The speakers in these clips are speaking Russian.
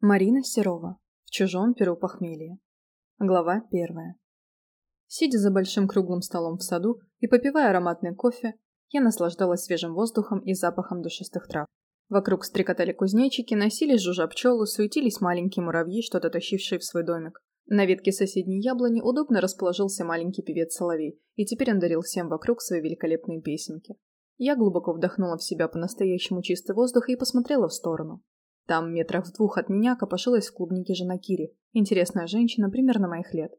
Марина Серова. В чужом перу похмелья. Глава первая. Сидя за большим круглым столом в саду и попивая ароматный кофе, я наслаждалась свежим воздухом и запахом душистых трав. Вокруг стрекотали кузнечики, носились жужжа пчелы, суетились маленькие муравьи, что-то тащившие в свой домик. На ветке соседней яблони удобно расположился маленький певец Соловей, и теперь он дарил всем вокруг свои великолепные песенки. Я глубоко вдохнула в себя по-настоящему чистый воздух и посмотрела в сторону. Там, метрах в двух от меня, копошилась в клубнике жена Кири, интересная женщина примерно моих лет.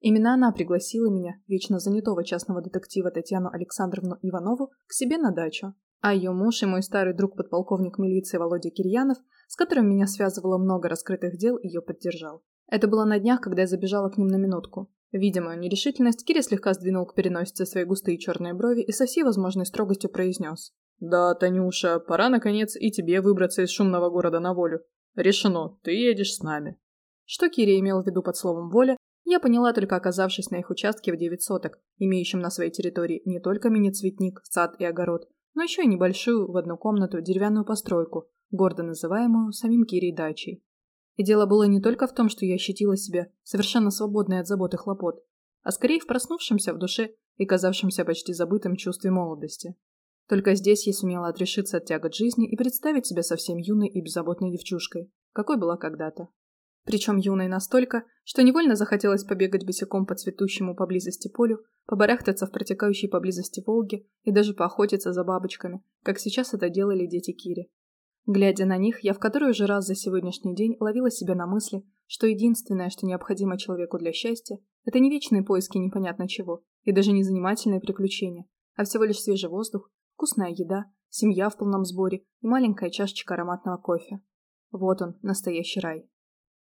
Именно она пригласила меня, вечно занятого частного детектива Татьяну Александровну Иванову, к себе на дачу. А ее муж и мой старый друг подполковник милиции Володя Кирьянов, с которым меня связывало много раскрытых дел, ее поддержал. Это было на днях, когда я забежала к ним на минутку. Видя мою нерешительность, Кири слегка сдвинул к переносице свои густые черные брови и со всей возможной строгостью произнес. «Да, Танюша, пора, наконец, и тебе выбраться из шумного города на волю. Решено, ты едешь с нами». Что Кири имел в виду под словом «воля», я поняла только оказавшись на их участке в девять соток, имеющем на своей территории не только мини-цветник, сад и огород, но еще и небольшую в одну комнату деревянную постройку, гордо называемую самим Кирей дачей. И дело было не только в том, что я ощутила себя совершенно свободной от забот и хлопот, а скорее в проснувшемся в душе и казавшемся почти забытым чувстве молодости. Только здесь я сумела отрешиться от тягот жизни и представить себя совсем юной и беззаботной девчушкой, какой была когда-то. Причем юной настолько, что невольно захотелось побегать босиком по цветущему поблизости полю, побарахтаться в протекающей поблизости Волге и даже поохотиться за бабочками, как сейчас это делали дети Кири. Глядя на них, я в который уже раз за сегодняшний день ловила себя на мысли, что единственное, что необходимо человеку для счастья, это не вечные поиски непонятно чего, и даже не занимательные приключения, а всего лишь свежий воздух, вкусная еда, семья в полном сборе и маленькая чашечка ароматного кофе. Вот он, настоящий рай.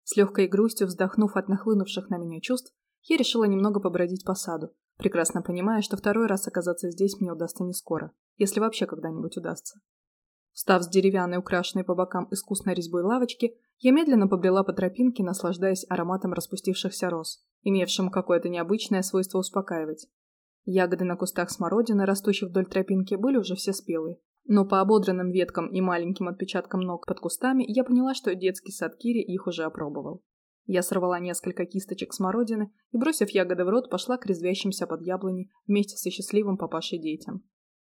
С легкой грустью вздохнув от нахлынувших на меня чувств, я решила немного побродить по саду, прекрасно понимая, что второй раз оказаться здесь мне удастся не скоро, если вообще когда-нибудь удастся. Встав с деревянной, украшенной по бокам искусной резьбой лавочки, я медленно побрела по тропинке, наслаждаясь ароматом распустившихся роз, имевшим какое-то необычное свойство успокаивать. Ягоды на кустах смородины, растущих вдоль тропинки, были уже все спелые. Но по ободранным веткам и маленьким отпечаткам ног под кустами я поняла, что детский сад Кири их уже опробовал. Я сорвала несколько кисточек смородины и, бросив ягоды в рот, пошла к резвящимся под яблони вместе со счастливым папашей детям.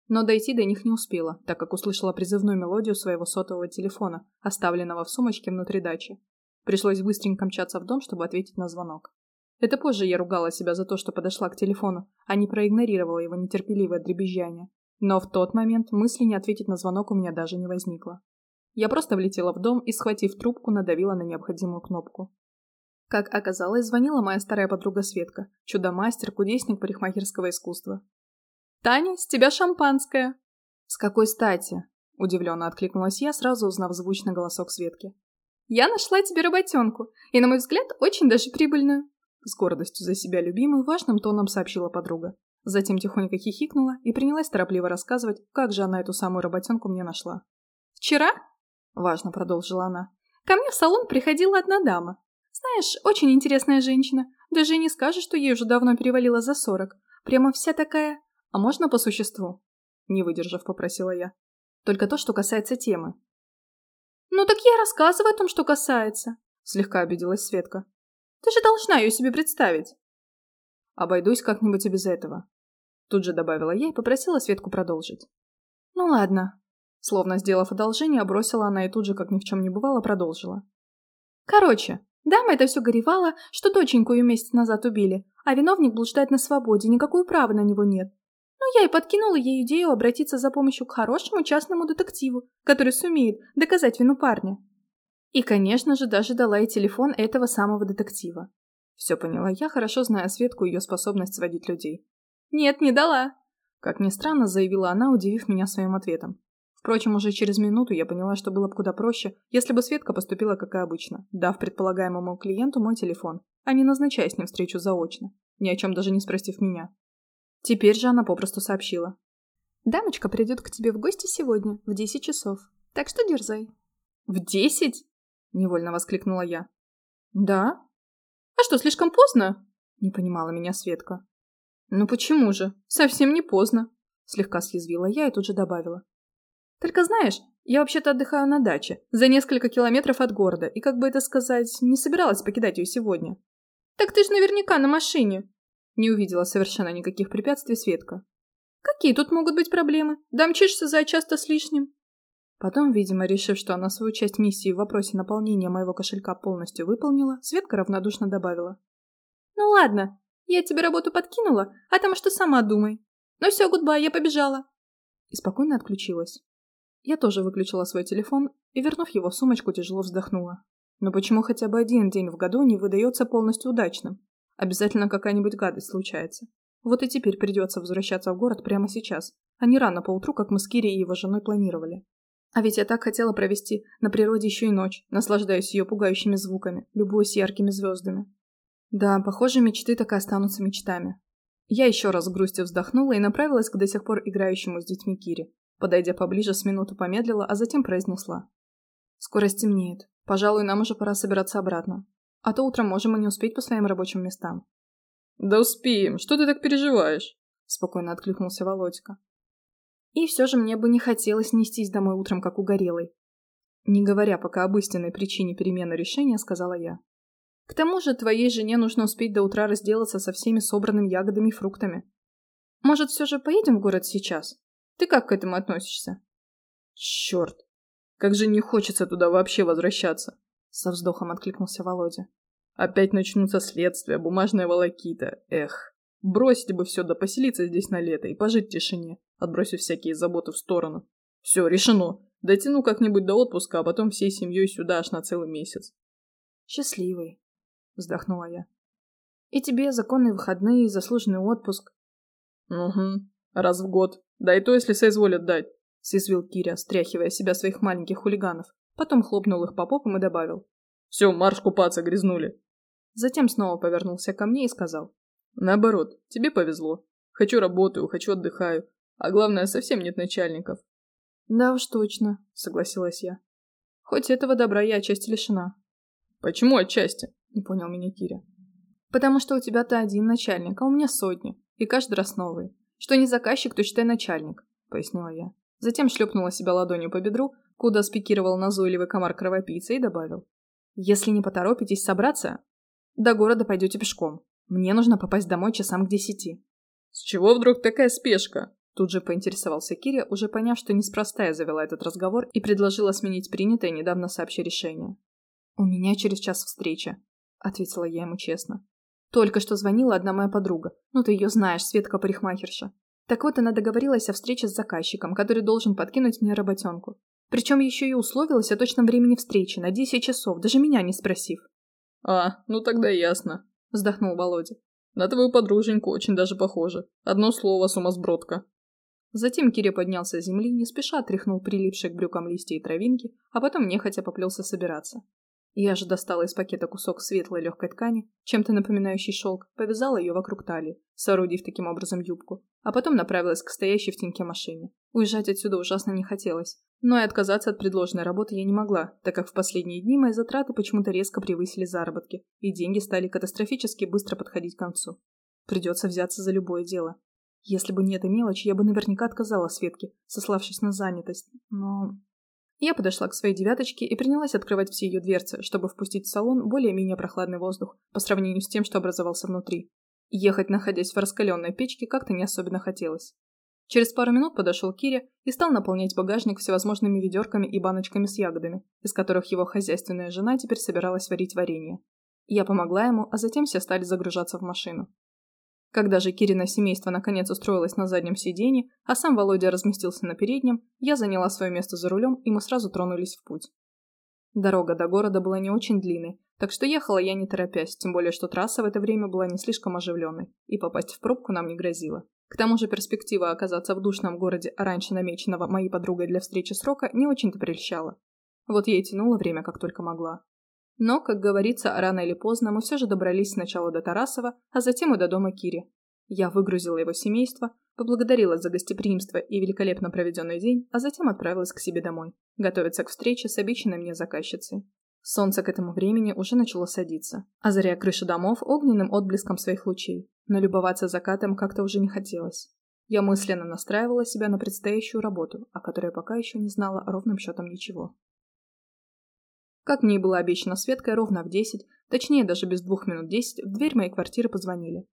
Но дойти до них не успела, так как услышала призывную мелодию своего сотового телефона, оставленного в сумочке внутри дачи. Пришлось быстренько мчаться в дом, чтобы ответить на звонок. Это позже я ругала себя за то, что подошла к телефону, а не проигнорировала его нетерпеливое дребезжание. Но в тот момент мысли не ответить на звонок у меня даже не возникло. Я просто влетела в дом и, схватив трубку, надавила на необходимую кнопку. Как оказалось, звонила моя старая подруга Светка, чудо-мастер, кудесник парикмахерского искусства. «Таня, с тебя шампанское!» «С какой стати?» – удивленно откликнулась я, сразу узнав звучный голосок Светки. «Я нашла тебе работенку, и, на мой взгляд, очень даже прибыльную. С гордостью за себя любимую важным тоном сообщила подруга. Затем тихонько хихикнула и принялась торопливо рассказывать, как же она эту самую работенку мне нашла. «Вчера?» – важно продолжила она. «Ко мне в салон приходила одна дама. Знаешь, очень интересная женщина. Даже не скажешь, что ей уже давно перевалило за сорок. Прямо вся такая... А можно по существу?» Не выдержав, попросила я. «Только то, что касается темы». «Ну так я рассказываю о том, что касается», – слегка обиделась Светка. Ты же должна ее себе представить. Обойдусь как-нибудь и без этого. Тут же добавила я и попросила Светку продолжить. Ну ладно. Словно сделав одолжение, бросила она и тут же, как ни в чем не бывало, продолжила. Короче, дама это все горевала, что доченьку ее месяц назад убили, а виновник блуждает на свободе, никакой права на него нет. Ну, я и подкинула ей идею обратиться за помощью к хорошему частному детективу, который сумеет доказать вину парня. И, конечно же, даже дала ей телефон этого самого детектива. Все поняла я, хорошо зная Светку и ее способность сводить людей. «Нет, не дала!» Как ни странно, заявила она, удивив меня своим ответом. Впрочем, уже через минуту я поняла, что было бы куда проще, если бы Светка поступила как и обычно, дав предполагаемому клиенту мой телефон, а не назначая с ним встречу заочно, ни о чем даже не спросив меня. Теперь же она попросту сообщила. «Дамочка придет к тебе в гости сегодня в десять часов, так что дерзай». «В десять?» Невольно воскликнула я. Да? А что, слишком поздно? Не понимала меня Светка. Ну почему же? Совсем не поздно, слегка съязвила я и тут же добавила. Только знаешь, Я вообще-то отдыхаю на даче, за несколько километров от города, и, как бы это сказать, не собиралась покидать ее сегодня. Так ты ж наверняка на машине. Не увидела совершенно никаких препятствий Светка. Какие тут могут быть проблемы? Домчишься за час-то с лишним. Потом, видимо, решив, что она свою часть миссии в вопросе наполнения моего кошелька полностью выполнила, Светка равнодушно добавила. «Ну ладно, я тебе работу подкинула, а там что сама думай. Ну все, гудбай, я побежала». И спокойно отключилась. Я тоже выключила свой телефон и, вернув его в сумочку, тяжело вздохнула. Но почему хотя бы один день в году не выдается полностью удачным? Обязательно какая-нибудь гадость случается. Вот и теперь придется возвращаться в город прямо сейчас, а не рано поутру, как мы с Кири и его женой планировали. А ведь я так хотела провести на природе еще и ночь, наслаждаясь ее пугающими звуками, любуясь яркими звездами. Да, похоже, мечты так и останутся мечтами. Я еще раз грустью вздохнула и направилась к до сих пор играющему с детьми Кире. Подойдя поближе, с минуту помедлила, а затем произнесла. «Скоро стемнеет. Пожалуй, нам уже пора собираться обратно. А то утром можем и не успеть по своим рабочим местам». «Да успеем. Что ты так переживаешь?» Спокойно откликнулся Володька. И все же мне бы не хотелось нестись домой утром, как угорелый. Не говоря пока об истинной причине перемены решения, сказала я. К тому же твоей жене нужно успеть до утра разделаться со всеми собранными ягодами и фруктами. Может, все же поедем в город сейчас? Ты как к этому относишься? Черт, как же не хочется туда вообще возвращаться. Со вздохом откликнулся Володя. Опять начнутся следствия, бумажная волокита. Эх, бросить бы все да поселиться здесь на лето и пожить в тишине, отбросив всякие заботы в сторону. Все, решено. Дотяну как-нибудь до отпуска, а потом всей семьей сюда аж на целый месяц. Счастливый, вздохнула я. И тебе законные выходные, заслуженный отпуск. Угу, раз в год. Да и то, если соизволят дать, съязвил Киря, стряхивая себя своих маленьких хулиганов. Потом хлопнул их по попам и добавил. Все, марш купаться, грязнули. Затем снова повернулся ко мне и сказал. Наоборот, тебе повезло. Хочу работаю, хочу отдыхаю. А главное, совсем нет начальников. Да уж точно, согласилась я. Хоть этого добра я отчасти лишена. Почему отчасти? Не понял меня Киря. Потому что у тебя-то один начальник, а у меня сотни. И каждый раз новый. Что не заказчик, то считай начальник, пояснила я. Затем шлепнула себя ладонью по бедру, куда спикировал назойливый комар кровопийца и добавил. Если не поторопитесь собраться, до города пойдете пешком. Мне нужно попасть домой часам к десяти. С чего вдруг такая спешка? Тут же поинтересовался Киря, уже поняв, что неспроста я завела этот разговор и предложила сменить принятое недавно сообщее решение. «У меня через час встреча», — ответила я ему честно. «Только что звонила одна моя подруга. Ну, ты ее знаешь, Светка-парикмахерша. Так вот, она договорилась о встрече с заказчиком, который должен подкинуть мне работенку. Причем еще и условилась о точном времени встречи, на 10 часов, даже меня не спросив. «А, ну тогда ясно», — вздохнул Володя. «На твою подруженьку очень даже похоже. Одно слово, сумасбродка». Затем Киря поднялся с земли, не спеша тряхнул прилипшие к брюкам листья и травинки, а потом нехотя поплелся собираться. Я же достала из пакета кусок светлой легкой ткани, чем-то напоминающий шелк, повязала ее вокруг талии, соорудив таким образом юбку, а потом направилась к стоящей в теньке машине. Уезжать отсюда ужасно не хотелось, но и отказаться от предложенной работы я не могла, так как в последние дни мои затраты почему-то резко превысили заработки, и деньги стали катастрофически быстро подходить к концу. Придется взяться за любое дело. Если бы не эта мелочь, я бы наверняка отказала Светке, сославшись на занятость, но... Я подошла к своей девяточке и принялась открывать все ее дверцы, чтобы впустить в салон более-менее прохладный воздух по сравнению с тем, что образовался внутри. Ехать, находясь в раскаленной печке, как-то не особенно хотелось. Через пару минут подошел Киря и стал наполнять багажник всевозможными ведерками и баночками с ягодами, из которых его хозяйственная жена теперь собиралась варить варенье. Я помогла ему, а затем все стали загружаться в машину. Когда же Кирина семейство наконец устроилось на заднем сиденье, а сам Володя разместился на переднем, я заняла свое место за рулем, и мы сразу тронулись в путь. Дорога до города была не очень длинной, так что ехала я не торопясь, тем более что трасса в это время была не слишком оживленной, и попасть в пробку нам не грозило. К тому же перспектива оказаться в душном городе, раньше намеченного моей подругой для встречи срока, не очень-то прельщала. Вот я и тянула время, как только могла. Но, как говорится, рано или поздно мы все же добрались сначала до Тарасова, а затем и до дома Кири. Я выгрузила его семейство, поблагодарила за гостеприимство и великолепно проведенный день, а затем отправилась к себе домой, готовиться к встрече с обещанной мне заказчицей. Солнце к этому времени уже начало садиться, озаряя крыши домов огненным отблеском своих лучей, но любоваться закатом как-то уже не хотелось. Я мысленно настраивала себя на предстоящую работу, о которой пока еще не знала ровным счетом ничего. Как мне и было обещано Светкой, ровно в десять, точнее даже без двух минут десять, в дверь моей квартиры позвонили.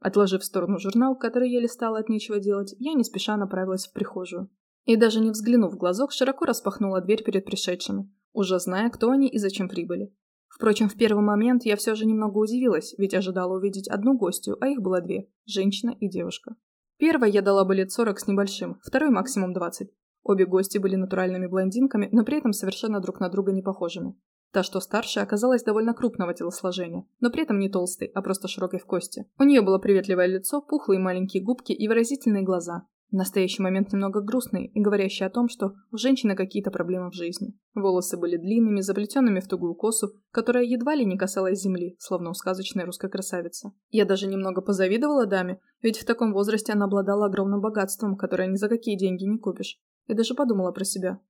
Отложив в сторону журнал, который я листала от нечего делать, я не спеша направилась в прихожую. И даже не взглянув в глазок, широко распахнула дверь перед пришедшими, уже зная, кто они и зачем прибыли. Впрочем, в первый момент я все же немного удивилась, ведь ожидала увидеть одну гостью, а их было две – женщина и девушка. Первой я дала бы лет 40 с небольшим, второй максимум 20. Обе гости были натуральными блондинками, но при этом совершенно друг на друга не похожими. Та, что старше, оказалась довольно крупного телосложения, но при этом не толстой, а просто широкой в кости. У нее было приветливое лицо, пухлые маленькие губки и выразительные глаза. В настоящий момент немного грустный и говорящий о том, что у женщины какие-то проблемы в жизни. Волосы были длинными, заплетенными в тугую косу, которая едва ли не касалась земли, словно у сказочной русской красавицы. Я даже немного позавидовала даме, ведь в таком возрасте она обладала огромным богатством, которое ни за какие деньги не купишь. И даже подумала про себя.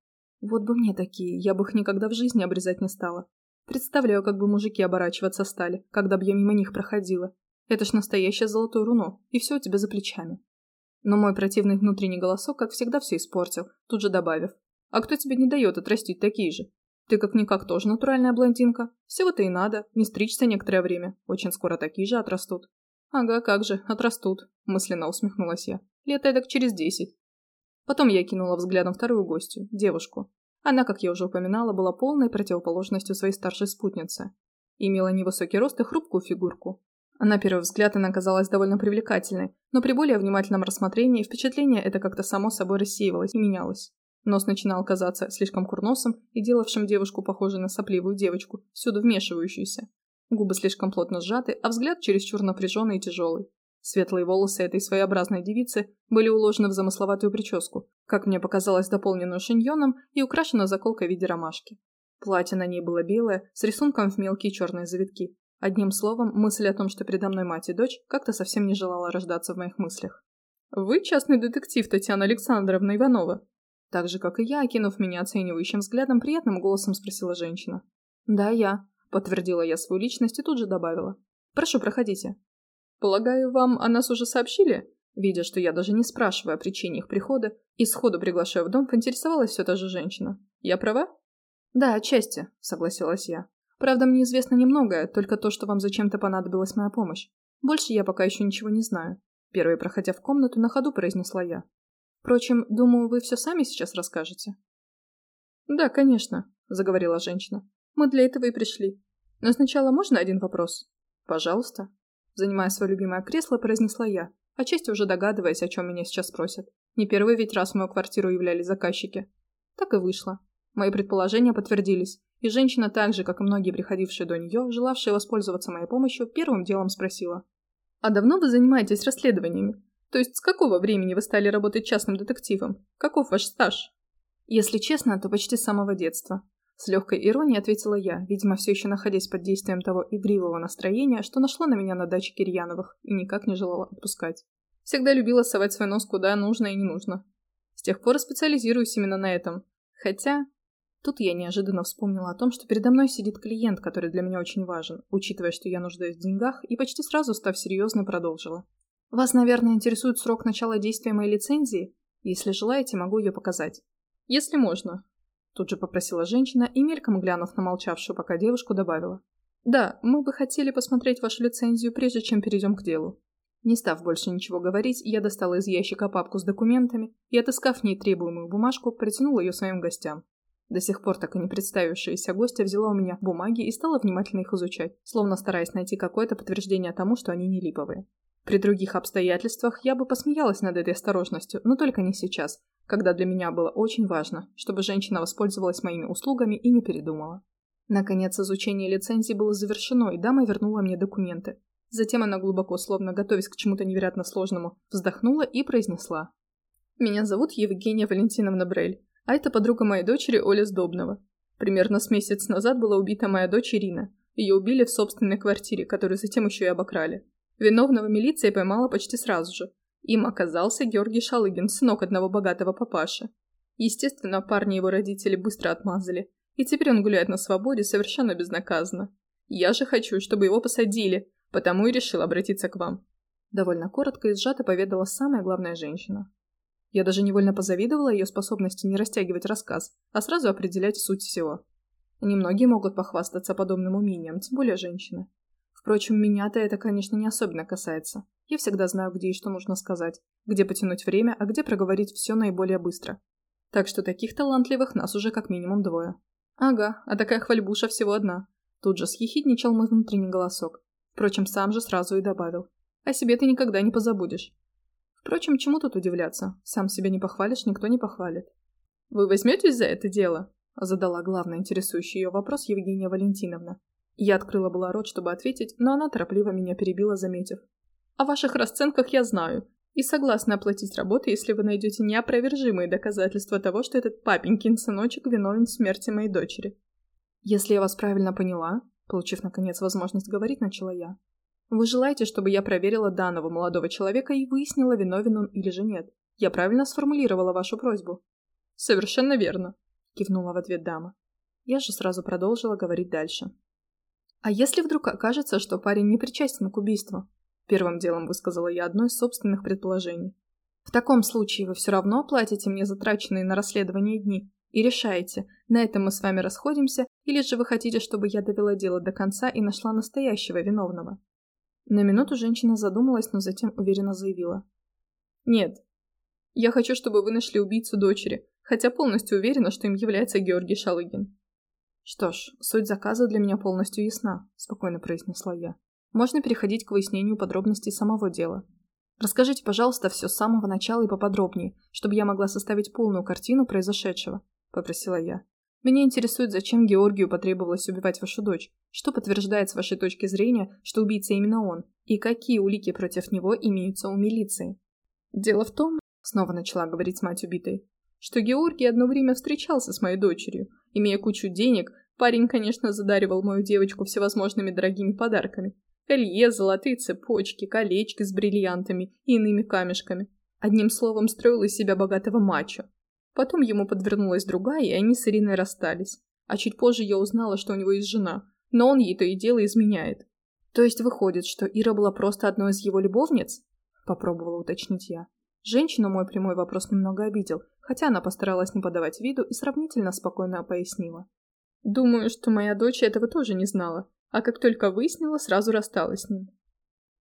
Вот бы мне такие, я бы их никогда в жизни обрезать не стала. Представляю, как бы мужики оборачиваться стали, когда б я мимо них проходила. Это ж настоящее золотое руно, и все у тебя за плечами. Но мой противный внутренний голосок, как всегда, все испортил, тут же добавив. «А кто тебе не дает отрастить такие же? Ты как-никак тоже натуральная блондинка. Всего-то и надо, не стричься некоторое время. Очень скоро такие же отрастут». «Ага, как же, отрастут», – мысленно усмехнулась я. «Лет эдак через десять». Потом я кинула взглядом вторую гостью, девушку. Она, как я уже упоминала, была полной противоположностью своей старшей спутницы. Имела невысокий рост и хрупкую фигурку. На первый взгляд она казалась довольно привлекательной, но при более внимательном рассмотрении впечатление это как-то само собой рассеивалось и менялось. Нос начинал казаться слишком курносым и делавшим девушку похожей на сопливую девочку, всюду вмешивающуюся. Губы слишком плотно сжаты, а взгляд чересчур напряженный и тяжелый. Светлые волосы этой своеобразной девицы были уложены в замысловатую прическу, как мне показалось, дополненную шиньоном и украшена заколкой в виде ромашки. Платье на ней было белое, с рисунком в мелкие черные завитки, Одним словом, мысль о том, что передо мной мать и дочь, как-то совсем не желала рождаться в моих мыслях. «Вы частный детектив Татьяна Александровна Иванова?» Так же, как и я, окинув меня оценивающим взглядом, приятным голосом спросила женщина. «Да, я», — подтвердила я свою личность и тут же добавила. «Прошу, проходите». «Полагаю, вам о нас уже сообщили?» Видя, что я даже не спрашивая о причине их прихода и сходу приглашаю в дом, поинтересовалась все та же женщина. «Я права?» «Да, отчасти», — согласилась я. Правда, мне известно немногое, только то, что вам зачем-то понадобилась моя помощь. Больше я пока еще ничего не знаю. Первой, проходя в комнату, на ходу произнесла я. Впрочем, думаю, вы все сами сейчас расскажете. Да, конечно, заговорила женщина. Мы для этого и пришли. Но сначала можно один вопрос? Пожалуйста. Занимая свое любимое кресло, произнесла я, отчасти уже догадываясь, о чем меня сейчас спросят. Не первый ведь раз в мою квартиру являлись заказчики. Так и вышло. Мои предположения подтвердились, и женщина так же, как и многие приходившие до нее, желавшие воспользоваться моей помощью, первым делом спросила. «А давно вы занимаетесь расследованиями? То есть с какого времени вы стали работать частным детективом? Каков ваш стаж?» «Если честно, то почти с самого детства», с легкой иронией ответила я, видимо, все еще находясь под действием того игривого настроения, что нашло на меня на даче Кирьяновых и никак не желала отпускать. Всегда любила совать свой нос куда нужно и не нужно. С тех пор специализируюсь именно на этом. Хотя, Тут я неожиданно вспомнила о том, что передо мной сидит клиент, который для меня очень важен, учитывая, что я нуждаюсь в деньгах, и почти сразу, став серьезной, продолжила. Вас, наверное, интересует срок начала действия моей лицензии? Если желаете, могу ее показать. Если можно. Тут же попросила женщина и, мельком глянув на молчавшую пока девушку, добавила. Да, мы бы хотели посмотреть вашу лицензию, прежде чем перейдем к делу. Не став больше ничего говорить, я достала из ящика папку с документами и, отыскав в ней требуемую бумажку, протянула ее своим гостям. До сих пор так и не представившаяся гостья взяла у меня бумаги и стала внимательно их изучать, словно стараясь найти какое-то подтверждение тому, что они не липовые. При других обстоятельствах я бы посмеялась над этой осторожностью, но только не сейчас, когда для меня было очень важно, чтобы женщина воспользовалась моими услугами и не передумала. Наконец, изучение лицензии было завершено, и дама вернула мне документы. Затем она глубоко, словно готовясь к чему-то невероятно сложному, вздохнула и произнесла. «Меня зовут Евгения Валентиновна Брель. А это подруга моей дочери Оля Сдобного. Примерно с месяц назад была убита моя дочь Ирина. Ее убили в собственной квартире, которую затем еще и обокрали. Виновного милиция поймала почти сразу же. Им оказался Георгий Шалыгин, сынок одного богатого папаши. Естественно, парни его родители быстро отмазали, и теперь он гуляет на свободе совершенно безнаказанно. Я же хочу, чтобы его посадили, потому и решил обратиться к вам. Довольно коротко и сжато поведала самая главная женщина. Я даже невольно позавидовала ее способности не растягивать рассказ, а сразу определять суть всего. Немногие могут похвастаться подобным умением, тем более женщины. Впрочем, меня-то это, конечно, не особенно касается. Я всегда знаю, где и что нужно сказать, где потянуть время, а где проговорить все наиболее быстро. Так что таких талантливых нас уже как минимум двое. Ага, а такая хвальбуша всего одна. Тут же съехидничал мой внутренний голосок. Впрочем, сам же сразу и добавил. О себе ты никогда не позабудешь. Впрочем, чему тут удивляться? Сам себя не похвалишь, никто не похвалит. «Вы возьметесь за это дело?» Задала главный интересующий ее вопрос Евгения Валентиновна. Я открыла была рот, чтобы ответить, но она торопливо меня перебила, заметив. «О ваших расценках я знаю, и согласна оплатить работу, если вы найдете неопровержимые доказательства того, что этот папенькин сыночек виновен в смерти моей дочери». «Если я вас правильно поняла», получив, наконец, возможность говорить, начала я, «вы желаете, чтобы я проверила данного молодого человека и выяснила, виновен он или же нет? Я правильно сформулировала вашу просьбу?» «Совершенно верно», кивнула в ответ дама. Я же сразу продолжила говорить дальше. А если вдруг окажется, что парень не причастен к убийству? Первым делом высказала я одно из собственных предположений. В таком случае вы все равно платите мне затраченные на расследование дни и решаете, на этом мы с вами расходимся, или же вы хотите, чтобы я довела дело до конца и нашла настоящего виновного. На минуту женщина задумалась, но затем уверенно заявила. Нет, я хочу, чтобы вы нашли убийцу дочери, хотя полностью уверена, что им является Георгий Шалыгин. «Что ж, суть заказа для меня полностью ясна», – спокойно произнесла я. «Можно переходить к выяснению подробностей самого дела. Расскажите, пожалуйста, все с самого начала и поподробнее, чтобы я могла составить полную картину произошедшего», – попросила я. «Меня интересует, зачем Георгию потребовалось убивать вашу дочь, что подтверждает с вашей точки зрения, что убийца именно он, и какие улики против него имеются у милиции». «Дело в том», – снова начала говорить мать убитой, что Георгий одно время встречался с моей дочерью. Имея кучу денег, парень, конечно, задаривал мою девочку всевозможными дорогими подарками. Колье, золотые цепочки, колечки с бриллиантами и иными камешками. Одним словом, строил из себя богатого мачо. Потом ему подвернулась другая, и они с Ириной расстались. А чуть позже я узнала, что у него есть жена, но он ей то и дело изменяет. То есть выходит, что Ира была просто одной из его любовниц? Попробовала уточнить я. Женщину мой прямой вопрос немного обидел, хотя она постаралась не подавать виду и сравнительно спокойно пояснила. «Думаю, что моя дочь этого тоже не знала, а как только выяснила, сразу рассталась с ним».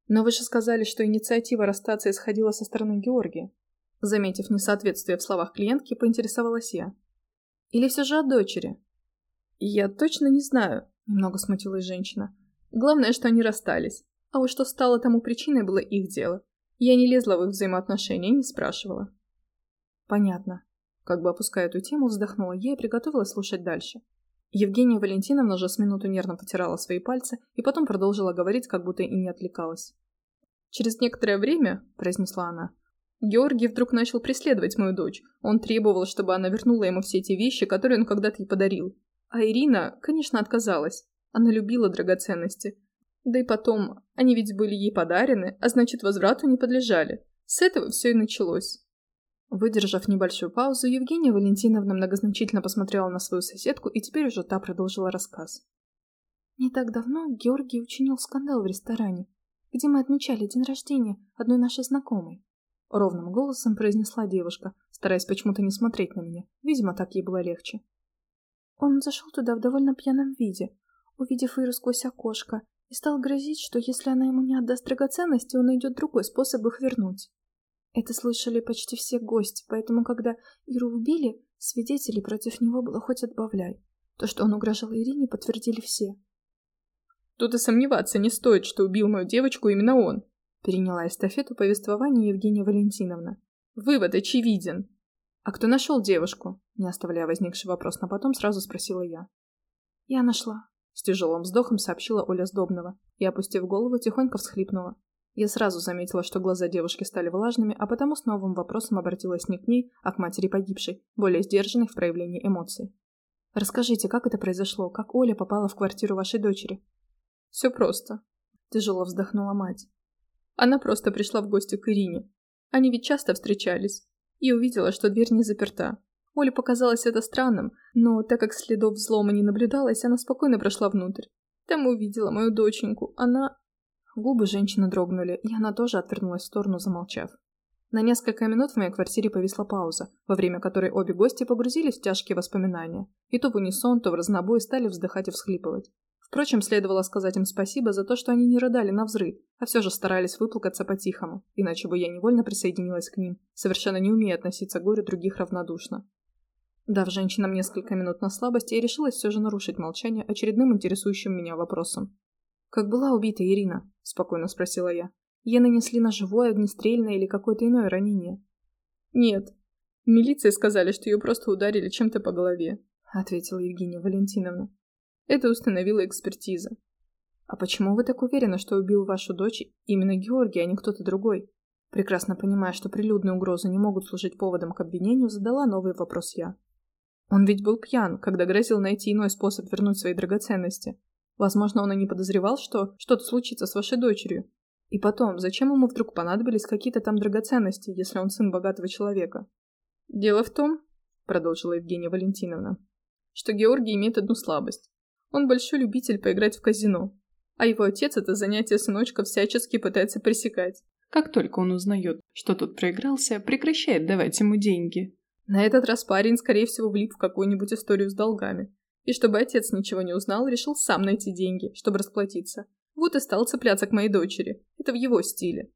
«Но вы же сказали, что инициатива расстаться исходила со стороны Георгия». Заметив несоответствие в словах клиентки, поинтересовалась я. «Или все же от дочери?» «Я точно не знаю», — немного смутилась женщина. «Главное, что они расстались. А уж что стало тому причиной, было их дело. Я не лезла в их взаимоотношения и не спрашивала. Понятно. Как бы опуская эту тему, вздохнула я и приготовилась слушать дальше. Евгения Валентиновна же с минуту нервно потирала свои пальцы и потом продолжила говорить, как будто и не отвлекалась. «Через некоторое время», — произнесла она, — «Георгий вдруг начал преследовать мою дочь. Он требовал, чтобы она вернула ему все эти вещи, которые он когда-то ей подарил. А Ирина, конечно, отказалась. Она любила драгоценности, да и потом, они ведь были ей подарены, а значит, возврату не подлежали. С этого все и началось. Выдержав небольшую паузу, Евгения Валентиновна многозначительно посмотрела на свою соседку, и теперь уже та продолжила рассказ. «Не так давно Георгий учинил скандал в ресторане, где мы отмечали день рождения одной нашей знакомой. Ровным голосом произнесла девушка, стараясь почему-то не смотреть на меня. Видимо, так ей было легче. Он зашел туда в довольно пьяном виде, увидев Иру сквозь окошко, и стал грозить, что если она ему не отдаст драгоценности, он найдет другой способ их вернуть. Это слышали почти все гости, поэтому, когда Иру убили, свидетелей против него было хоть отбавляй. То, что он угрожал Ирине, подтвердили все. «Тут и сомневаться не стоит, что убил мою девочку именно он», переняла эстафету повествования Евгения Валентиновна. «Вывод очевиден». «А кто нашел девушку?» Не оставляя возникший вопрос на потом, сразу спросила я. «Я нашла», с тяжелым вздохом сообщила Оля Сдобного и, опустив голову, тихонько всхлипнула. Я сразу заметила, что глаза девушки стали влажными, а потому с новым вопросом обратилась не к ней, а к матери погибшей, более сдержанной в проявлении эмоций. «Расскажите, как это произошло? Как Оля попала в квартиру вашей дочери?» «Все просто», — тяжело вздохнула мать. Она просто пришла в гости к Ирине. Они ведь часто встречались. И увидела, что дверь не заперта. Оле показалось это странным, но так как следов взлома не наблюдалось, она спокойно прошла внутрь. Там увидела мою доченьку. Она... Губы женщины дрогнули, и она тоже отвернулась в сторону, замолчав. На несколько минут в моей квартире повисла пауза, во время которой обе гости погрузились в тяжкие воспоминания, и то в унисон, то в разнобой стали вздыхать и всхлипывать. Впрочем, следовало сказать им спасибо за то, что они не рыдали на взрыв, а все же старались выплакаться по-тихому, иначе бы я невольно присоединилась к ним, совершенно не умея относиться к горю других равнодушно. Дав женщинам несколько минут на слабость, я решилась все же нарушить молчание очередным интересующим меня вопросом. «Как была убита Ирина?» – спокойно спросила я. «Ей нанесли ножевое, огнестрельное или какое-то иное ранение?» «Нет. Милиции сказали, что ее просто ударили чем-то по голове», – ответила Евгения Валентиновна. Это установила экспертиза. А почему вы так уверены, что убил вашу дочь именно Георгий, а не кто-то другой? Прекрасно понимая, что прилюдные угрозы не могут служить поводом к обвинению, задала новый вопрос я. Он ведь был пьян, когда грозил найти иной способ вернуть свои драгоценности. Возможно, он и не подозревал, что что-то случится с вашей дочерью. И потом, зачем ему вдруг понадобились какие-то там драгоценности, если он сын богатого человека? Дело в том, продолжила Евгения Валентиновна, что Георгий имеет одну слабость. Он большой любитель поиграть в казино, а его отец это занятие сыночка всячески пытается пресекать. Как только он узнает, что тот проигрался, прекращает давать ему деньги. На этот раз парень, скорее всего, влип в какую-нибудь историю с долгами. И чтобы отец ничего не узнал, решил сам найти деньги, чтобы расплатиться. Вот и стал цепляться к моей дочери. Это в его стиле.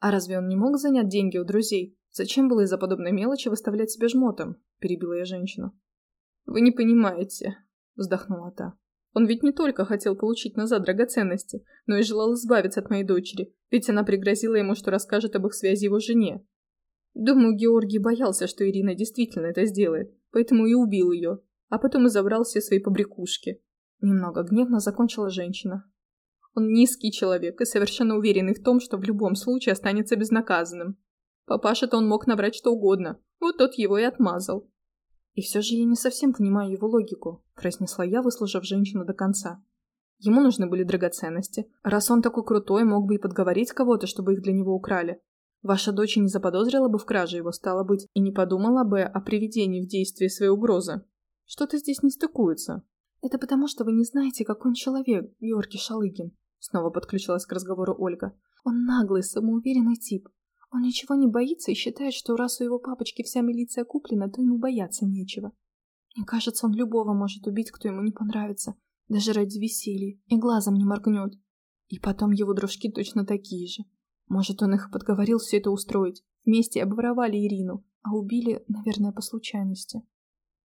А разве он не мог занять деньги у друзей? Зачем было из-за подобной мелочи выставлять себя жмотом? Перебила я женщину. Вы не понимаете, вздохнула та. Он ведь не только хотел получить назад драгоценности, но и желал избавиться от моей дочери, ведь она пригрозила ему, что расскажет об их связи его жене. Думаю, Георгий боялся, что Ирина действительно это сделает, поэтому и убил ее, а потом и забрал все свои побрякушки. Немного гневно закончила женщина. Он низкий человек и совершенно уверенный в том, что в любом случае останется безнаказанным. Папаша-то он мог набрать что угодно, вот тот его и отмазал. И все же я не совсем понимаю его логику, произнесла я, выслушав женщину до конца. Ему нужны были драгоценности. Раз он такой крутой, мог бы и подговорить кого-то, чтобы их для него украли. Ваша дочь не заподозрила бы в краже его, стало быть, и не подумала бы о приведении в действие своей угрозы. Что-то здесь не стыкуется. Это потому, что вы не знаете, какой он человек, Георгий Шалыгин. Снова подключилась к разговору Ольга. Он наглый, самоуверенный тип. Он ничего не боится и считает, что раз у его папочки вся милиция куплена, то ему бояться нечего. Мне кажется, он любого может убить, кто ему не понравится, даже ради веселья, и глазом не моргнет. И потом его дружки точно такие же. Может, он их подговорил все это устроить. Вместе обворовали Ирину, а убили, наверное, по случайности.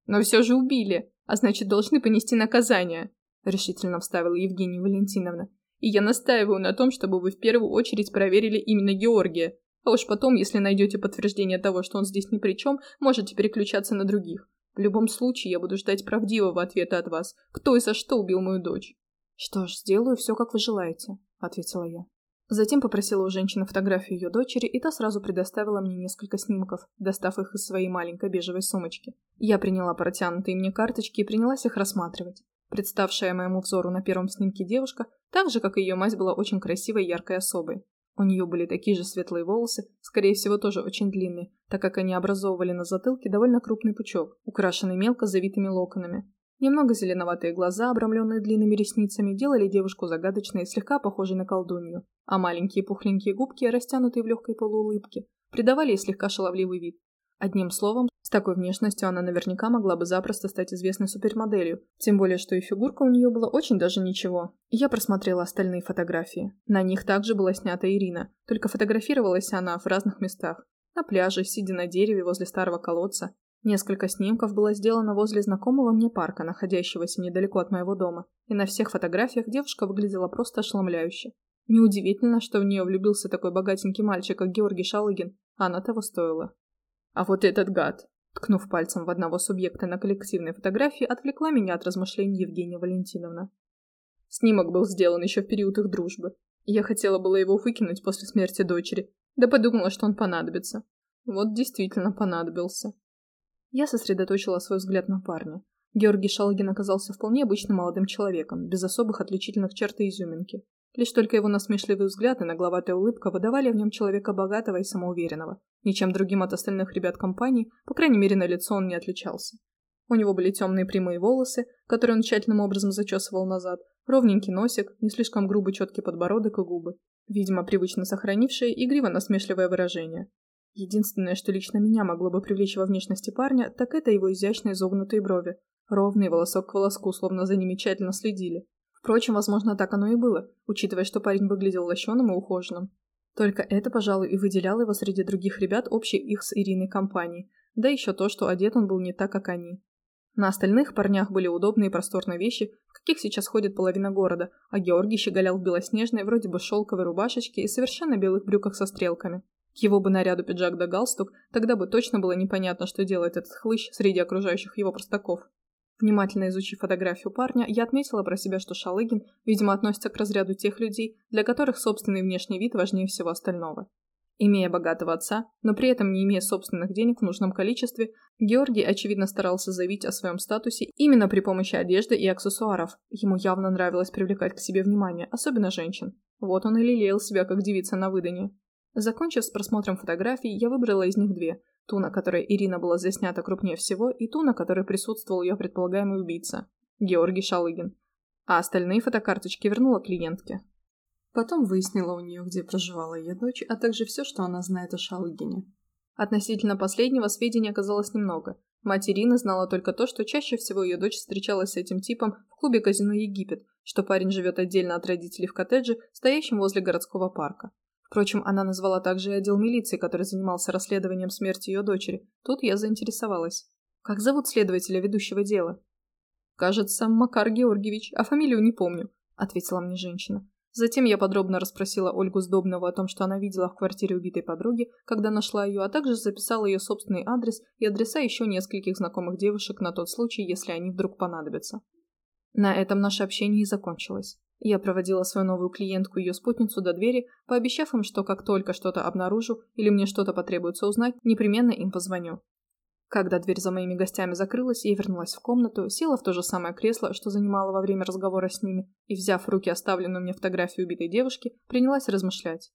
Но все же убили, а значит, должны понести наказание, решительно вставила Евгения Валентиновна. И я настаиваю на том, чтобы вы в первую очередь проверили именно Георгия, а уж потом, если найдете подтверждение того, что он здесь ни при чем, можете переключаться на других. В любом случае, я буду ждать правдивого ответа от вас. Кто и за что убил мою дочь? Что ж, сделаю все, как вы желаете, ответила я. Затем попросила у женщины фотографию ее дочери, и та сразу предоставила мне несколько снимков, достав их из своей маленькой бежевой сумочки. Я приняла протянутые мне карточки и принялась их рассматривать. Представшая моему взору на первом снимке девушка, так же, как и ее мать, была очень красивой и яркой особой. У нее были такие же светлые волосы, скорее всего, тоже очень длинные, так как они образовывали на затылке довольно крупный пучок, украшенный мелко завитыми локонами. Немного зеленоватые глаза, обрамленные длинными ресницами, делали девушку загадочной и слегка похожей на колдунью, а маленькие пухленькие губки, растянутые в легкой полуулыбке, придавали ей слегка шаловливый вид. Одним словом, с такой внешностью она наверняка могла бы запросто стать известной супермоделью, тем более, что и фигурка у нее была очень даже ничего. Я просмотрела остальные фотографии. На них также была снята Ирина, только фотографировалась она в разных местах. На пляже, сидя на дереве возле старого колодца. Несколько снимков было сделано возле знакомого мне парка, находящегося недалеко от моего дома, и на всех фотографиях девушка выглядела просто ошеломляюще. Неудивительно, что в нее влюбился такой богатенький мальчик, как Георгий Шалыгин, а она того стоила. А вот этот гад, ткнув пальцем в одного субъекта на коллективной фотографии, отвлекла меня от размышлений Евгения Валентиновна. Снимок был сделан еще в период их дружбы. Я хотела было его выкинуть после смерти дочери, да подумала, что он понадобится. Вот действительно понадобился. Я сосредоточила свой взгляд на парня. Георгий Шалгин оказался вполне обычным молодым человеком, без особых отличительных черт и изюминки. Лишь только его насмешливый взгляд и нагловатая улыбка выдавали в нем человека богатого и самоуверенного. Ничем другим от остальных ребят компании, по крайней мере, на лицо он не отличался. У него были темные прямые волосы, которые он тщательным образом зачесывал назад, ровненький носик, не слишком грубый четкий подбородок и губы. Видимо, привычно сохранившие игриво-насмешливое выражение. Единственное, что лично меня могло бы привлечь во внешности парня, так это его изящные изогнутые брови. Ровный волосок к волоску, словно за ними тщательно следили. Впрочем, возможно, так оно и было, учитывая, что парень выглядел лощеным и ухоженным. Только это, пожалуй, и выделяло его среди других ребят общей их с Ириной компании, да еще то, что одет он был не так, как они. На остальных парнях были удобные и просторные вещи, в каких сейчас ходит половина города, а Георгий щеголял в белоснежной, вроде бы шелковой рубашечке и совершенно белых брюках со стрелками. К его бы наряду пиджак да галстук, тогда бы точно было непонятно, что делает этот хлыщ среди окружающих его простаков. Внимательно изучив фотографию парня, я отметила про себя, что Шалыгин, видимо, относится к разряду тех людей, для которых собственный внешний вид важнее всего остального. Имея богатого отца, но при этом не имея собственных денег в нужном количестве, Георгий, очевидно, старался заявить о своем статусе именно при помощи одежды и аксессуаров. Ему явно нравилось привлекать к себе внимание, особенно женщин. Вот он и лелеял себя как девица на выданье. Закончив с просмотром фотографий, я выбрала из них две. Ту, на которой Ирина была заснята крупнее всего, и ту, на которой присутствовал ее предполагаемый убийца – Георгий Шалыгин. А остальные фотокарточки вернула клиентке. Потом выяснила у нее, где проживала ее дочь, а также все, что она знает о Шалыгине. Относительно последнего сведений оказалось немного. Мать Ирины знала только то, что чаще всего ее дочь встречалась с этим типом в клубе казино «Египет», что парень живет отдельно от родителей в коттедже, стоящем возле городского парка. Впрочем, она назвала также отдел милиции, который занимался расследованием смерти ее дочери. Тут я заинтересовалась. Как зовут следователя ведущего дела? Кажется, Макар Георгиевич, а фамилию не помню, ответила мне женщина. Затем я подробно расспросила Ольгу Сдобнову о том, что она видела в квартире убитой подруги, когда нашла ее, а также записала ее собственный адрес и адреса еще нескольких знакомых девушек на тот случай, если они вдруг понадобятся. На этом наше общение и закончилось. Я проводила свою новую клиентку и ее спутницу до двери, пообещав им, что как только что-то обнаружу или мне что-то потребуется узнать, непременно им позвоню. Когда дверь за моими гостями закрылась, я вернулась в комнату, села в то же самое кресло, что занимала во время разговора с ними, и, взяв в руки оставленную мне фотографию убитой девушки, принялась размышлять.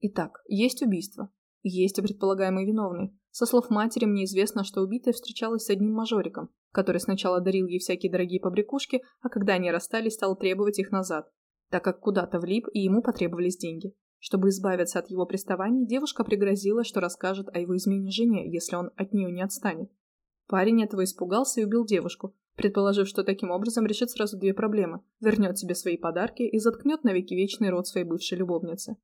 Итак, есть убийство. Есть и предполагаемый виновный. Со слов матери мне известно, что убитая встречалась с одним мажориком, который сначала дарил ей всякие дорогие побрякушки, а когда они расстались, стал требовать их назад, так как куда-то влип и ему потребовались деньги. Чтобы избавиться от его приставаний, девушка пригрозила, что расскажет о его измене жене, если он от нее не отстанет. Парень этого испугался и убил девушку, предположив, что таким образом решит сразу две проблемы – вернет себе свои подарки и заткнет навеки вечный род своей бывшей любовницы.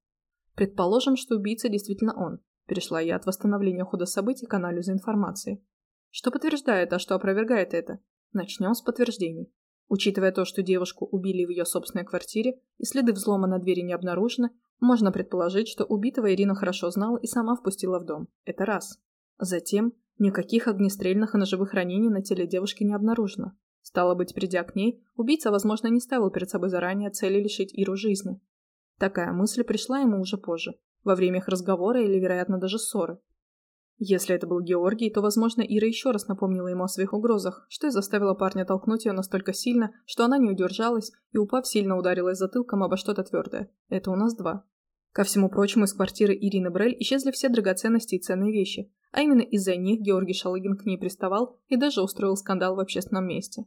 Предположим, что убийца действительно он. Перешла я от восстановления хода событий к анализу информации. Что подтверждает, а что опровергает это? Начнем с подтверждений. Учитывая то, что девушку убили в ее собственной квартире и следы взлома на двери не обнаружены, можно предположить, что убитого Ирина хорошо знала и сама впустила в дом. Это раз. Затем, никаких огнестрельных и ножевых ранений на теле девушки не обнаружено. Стало быть, придя к ней, убийца, возможно, не ставил перед собой заранее цели лишить Иру жизни. Такая мысль пришла ему уже позже, во время их разговора или, вероятно, даже ссоры. Если это был Георгий, то, возможно, Ира еще раз напомнила ему о своих угрозах, что и заставило парня толкнуть ее настолько сильно, что она не удержалась и, упав, сильно ударилась затылком обо что-то твердое. Это у нас два. Ко всему прочему, из квартиры Ирины Брель исчезли все драгоценности и ценные вещи, а именно из-за них Георгий Шалыгин к ней приставал и даже устроил скандал в общественном месте.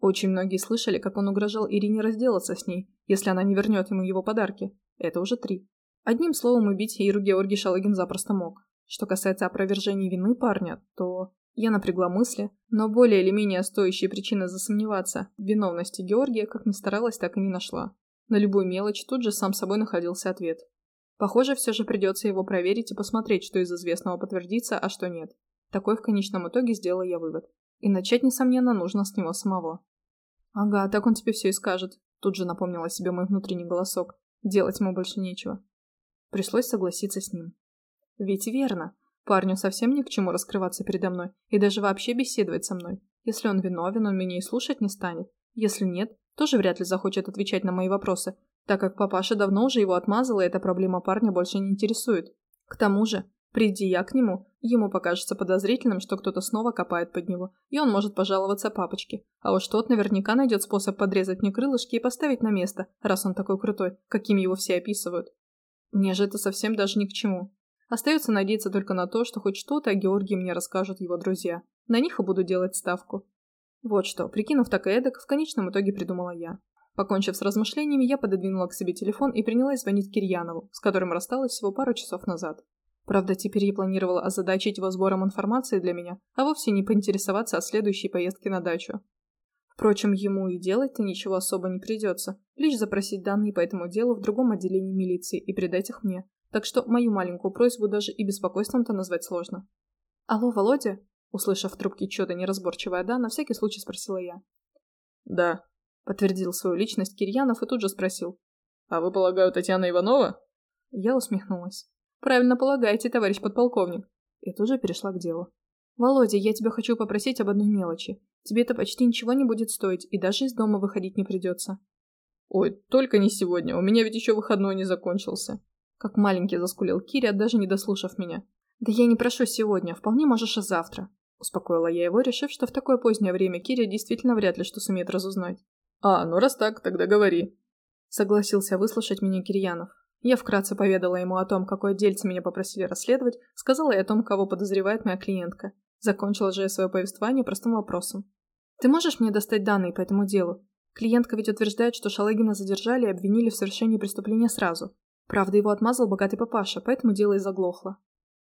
Очень многие слышали, как он угрожал Ирине разделаться с ней, если она не вернет ему его подарки. Это уже три. Одним словом, убить Иру Георгий Шалыгин запросто мог. Что касается опровержения вины парня, то я напрягла мысли, но более или менее стоящие причины засомневаться в виновности Георгия, как ни старалась, так и не нашла. На любую мелочь тут же сам собой находился ответ. Похоже, все же придется его проверить и посмотреть, что из известного подтвердится, а что нет. Такой в конечном итоге сделала я вывод. И начать, несомненно, нужно с него самого. «Ага, так он тебе все и скажет», — тут же напомнила себе мой внутренний голосок. «Делать ему больше нечего». Пришлось согласиться с ним. Ведь верно. Парню совсем ни к чему раскрываться передо мной и даже вообще беседовать со мной. Если он виновен, он меня и слушать не станет. Если нет, тоже вряд ли захочет отвечать на мои вопросы, так как папаша давно уже его отмазал, и эта проблема парня больше не интересует. К тому же, приди я к нему, ему покажется подозрительным, что кто-то снова копает под него, и он может пожаловаться папочке. А уж тот наверняка найдет способ подрезать мне крылышки и поставить на место, раз он такой крутой, каким его все описывают. Мне же это совсем даже ни к чему. Остается надеяться только на то, что хоть что-то о Георгии мне расскажут его друзья. На них и буду делать ставку. Вот что, прикинув так и эдак, в конечном итоге придумала я. Покончив с размышлениями, я пододвинула к себе телефон и принялась звонить Кирьянову, с которым рассталась всего пару часов назад. Правда, теперь я планировала озадачить его сбором информации для меня, а вовсе не поинтересоваться о следующей поездке на дачу. Впрочем, ему и делать-то ничего особо не придется, лишь запросить данные по этому делу в другом отделении милиции и передать их мне. Так что мою маленькую просьбу даже и беспокойством-то назвать сложно. «Алло, Володя?» Услышав в трубке что-то неразборчивое «да», на всякий случай спросила я. «Да», — подтвердил свою личность Кирьянов и тут же спросил. «А вы, полагаю, Татьяна Иванова?» Я усмехнулась. «Правильно полагаете, товарищ подполковник». И тут же перешла к делу. «Володя, я тебя хочу попросить об одной мелочи. Тебе это почти ничего не будет стоить, и даже из дома выходить не придется». «Ой, только не сегодня, у меня ведь еще выходной не закончился». Как маленький заскулил Киря, даже не дослушав меня. «Да я не прошу сегодня, вполне можешь и завтра», — успокоила я его, решив, что в такое позднее время Киря действительно вряд ли что сумеет разузнать. «А, ну раз так, тогда говори», — согласился выслушать меня Кирьянов. Я вкратце поведала ему о том, какое дельце меня попросили расследовать, сказала и о том, кого подозревает моя клиентка. Закончила же я свое повествование простым вопросом. «Ты можешь мне достать данные по этому делу? Клиентка ведь утверждает, что Шалыгина задержали и обвинили в совершении преступления сразу. Правда, его отмазал богатый папаша, поэтому дело и заглохло.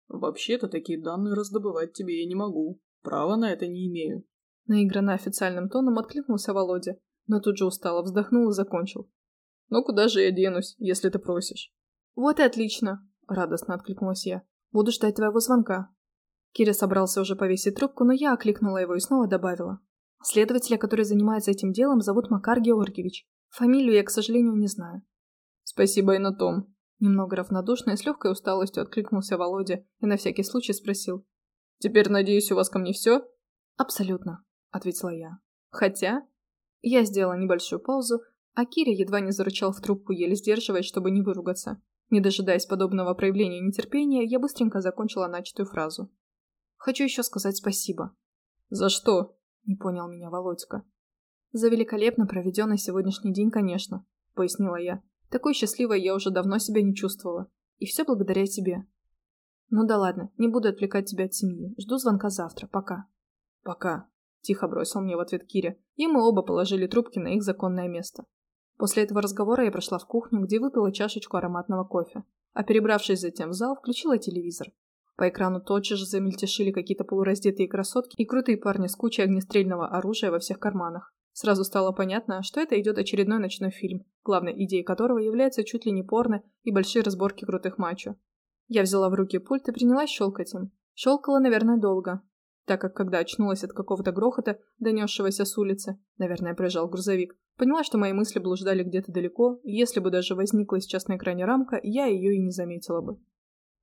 «Вообще-то такие данные раздобывать тебе я не могу. Права на это не имею». Наигранно официальным тоном откликнулся Володя, но тут же устало вздохнул и закончил. «Ну куда же я денусь, если ты просишь?» «Вот и отлично!» – радостно откликнулась я. «Буду ждать твоего звонка». Киря собрался уже повесить трубку, но я окликнула его и снова добавила. Следователя, который занимается этим делом, зовут Макар Георгиевич. Фамилию я, к сожалению, не знаю. Спасибо и на том. Немного равнодушно и с легкой усталостью откликнулся Володя и на всякий случай спросил. «Теперь, надеюсь, у вас ко мне все?» «Абсолютно», — ответила я. «Хотя...» Я сделала небольшую паузу, а Киря едва не зарычал в трубку, еле сдерживаясь, чтобы не выругаться. Не дожидаясь подобного проявления нетерпения, я быстренько закончила начатую фразу. «Хочу еще сказать спасибо». «За что?» — не понял меня Володька. «За великолепно проведенный сегодняшний день, конечно», — пояснила я. Такой счастливой я уже давно себя не чувствовала. И все благодаря тебе. Ну да ладно, не буду отвлекать тебя от семьи. Жду звонка завтра. Пока. Пока. Тихо бросил мне в ответ Киря, и мы оба положили трубки на их законное место. После этого разговора я прошла в кухню, где выпила чашечку ароматного кофе, а перебравшись затем в зал, включила телевизор. По экрану тотчас же замельтешили какие-то полураздетые красотки и крутые парни с кучей огнестрельного оружия во всех карманах. Сразу стало понятно, что это идет очередной ночной фильм, главной идеей которого является чуть ли не порно и большие разборки крутых мачо. Я взяла в руки пульт и принялась щелкать им. Щелкала, наверное, долго, так как когда очнулась от какого-то грохота, донесшегося с улицы, наверное, проезжал грузовик, поняла, что мои мысли блуждали где-то далеко, и если бы даже возникла сейчас на экране рамка, я ее и не заметила бы.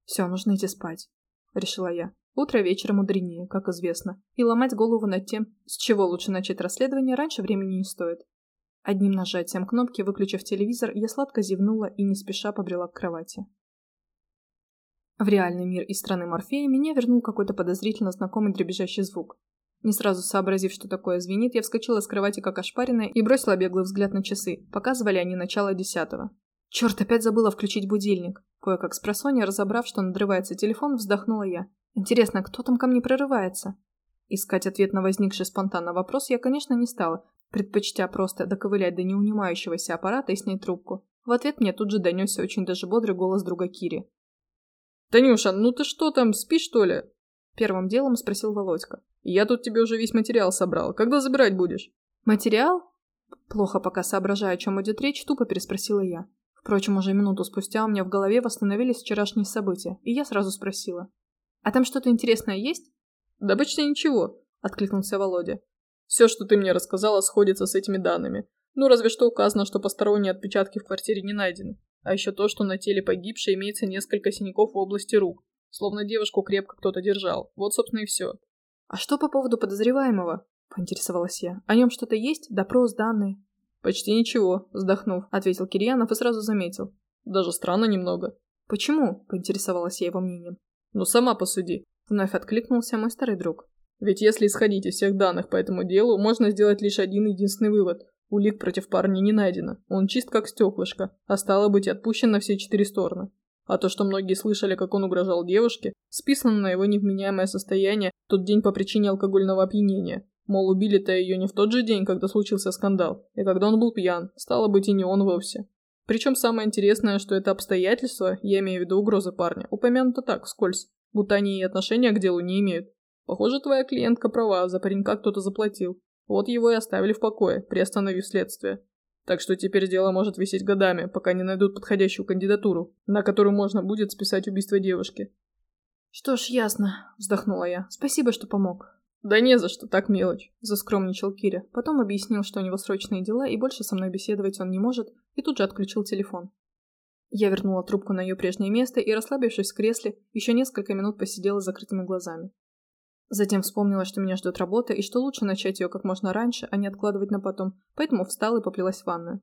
«Все, нужно идти спать», — решила я. Утро вечера мудренее, как известно, и ломать голову над тем, с чего лучше начать расследование, раньше времени не стоит. Одним нажатием кнопки, выключив телевизор, я сладко зевнула и не спеша побрела к кровати. В реальный мир из страны Морфея меня вернул какой-то подозрительно знакомый дребезжащий звук. Не сразу сообразив, что такое звенит, я вскочила с кровати как ошпаренная и бросила беглый взгляд на часы. Показывали они начало десятого. Черт, опять забыла включить будильник. Кое-как с разобрав, что надрывается телефон, вздохнула я. Интересно, кто там ко мне прорывается? Искать ответ на возникший спонтанно вопрос я, конечно, не стала, предпочтя просто доковылять до неунимающегося аппарата и снять трубку. В ответ мне тут же донесся очень даже бодрый голос друга Кири. «Танюша, ну ты что там, спишь что ли?» Первым делом спросил Володька. «Я тут тебе уже весь материал собрал. Когда забирать будешь?» «Материал?» Плохо пока соображая, о чем идет речь, тупо переспросила я. Впрочем, уже минуту спустя у меня в голове восстановились вчерашние события, и я сразу спросила. «А там что-то интересное есть?» «Да почти ничего», — откликнулся Володя. «Все, что ты мне рассказала, сходится с этими данными. Ну, разве что указано, что посторонние отпечатки в квартире не найдены. А еще то, что на теле погибшей имеется несколько синяков в области рук. Словно девушку крепко кто-то держал. Вот, собственно, и все». «А что по поводу подозреваемого?» — поинтересовалась я. «О нем что-то есть? Допрос, данные?» «Почти ничего», — вздохнув, ответил Кирьянов и сразу заметил. «Даже странно немного». «Почему?» — поинтересовалась я его мнением. «Ну сама посуди», — вновь откликнулся мой старый друг. «Ведь если исходить из всех данных по этому делу, можно сделать лишь один единственный вывод. Улик против парня не найдено. Он чист как стеклышко, а стало быть отпущен на все четыре стороны. А то, что многие слышали, как он угрожал девушке, списано на его невменяемое состояние тот день по причине алкогольного опьянения. Мол, убили-то ее не в тот же день, когда случился скандал, и когда он был пьян, стало быть и не он вовсе. Причем самое интересное, что это обстоятельство, я имею в виду угрозы парня, упомянуто так, вскользь, будто они и отношения к делу не имеют. Похоже, твоя клиентка права, за паренька кто-то заплатил. Вот его и оставили в покое, приостановив следствие. Так что теперь дело может висеть годами, пока не найдут подходящую кандидатуру, на которую можно будет списать убийство девушки. «Что ж, ясно», — вздохнула я. «Спасибо, что помог». «Да не за что, так мелочь», — заскромничал Киря. Потом объяснил, что у него срочные дела, и больше со мной беседовать он не может, и тут же отключил телефон. Я вернула трубку на ее прежнее место и, расслабившись в кресле, еще несколько минут посидела с закрытыми глазами. Затем вспомнила, что меня ждет работа и что лучше начать ее как можно раньше, а не откладывать на потом, поэтому встала и поплелась в ванную.